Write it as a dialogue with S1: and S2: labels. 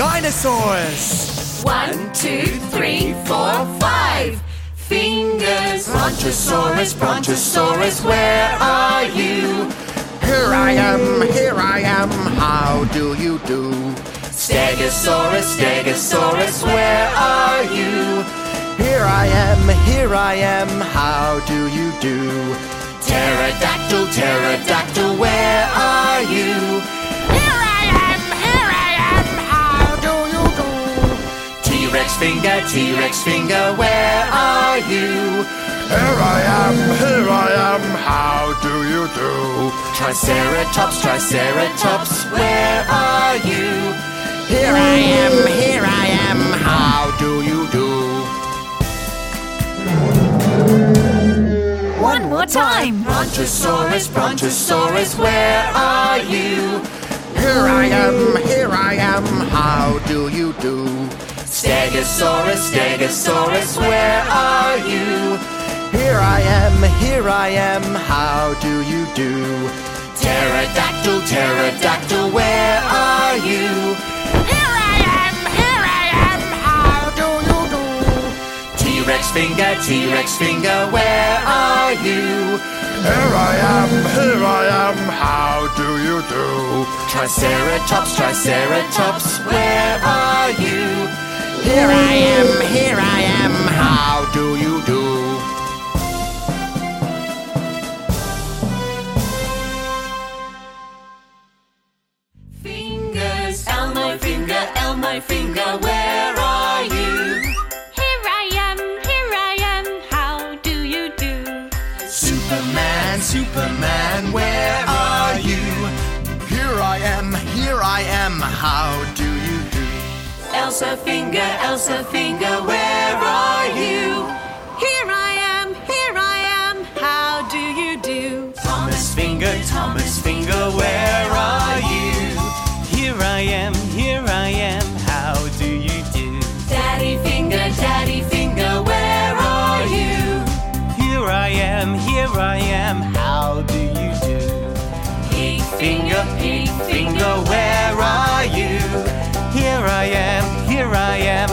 S1: Dinosaurs! One, two, three, four, five. Fingers. Brontosaurus, Brontosaurus, where are you? Here I am, here I am, how do you do? Stegosaurus, Stegosaurus, where are you? Here I am, here I am, how do you do? Pterodactyl, pterodactyl, where are you? T-Rex finger, T-Rex finger, where are you? Here I am, here I am, how do you do? Triceratops, Triceratops, where are you? Here I am, here I am, how do you do?
S2: One more time.
S1: Brontosaurus, Brontosaurus, where are you? Here I am, here I am, how do you do? Stegosaurus, Stegosaurus, where are you? Here I am, here I am, how do you do? Pterodactyl, pterodactyl, where are you? Here I am, here I am, how do you do? T-Rex finger, T-Rex finger, where are you? Here I am, here I am, how do you do? Triceratops, Triceratops, where are you? Here I am, here I am, how do you do? Fingers, Elmo finger, Elmo finger, where are you?
S2: Here I am, here I am. How do you do?
S1: Superman, Superman, where are you? Here I am, here I am, how do Elsa Finger, Elsa Finger, where are you?
S2: Here I am, here I am, how do you do? Thomas Finger, Thomas Finger, where are you? Here I am, here I am, how do you do?
S1: Daddy Finger, Daddy Finger, where are you?
S2: Here I am, here I am, how do you do? Pink Finger, Pink Finger, where are you? Here I am. I am.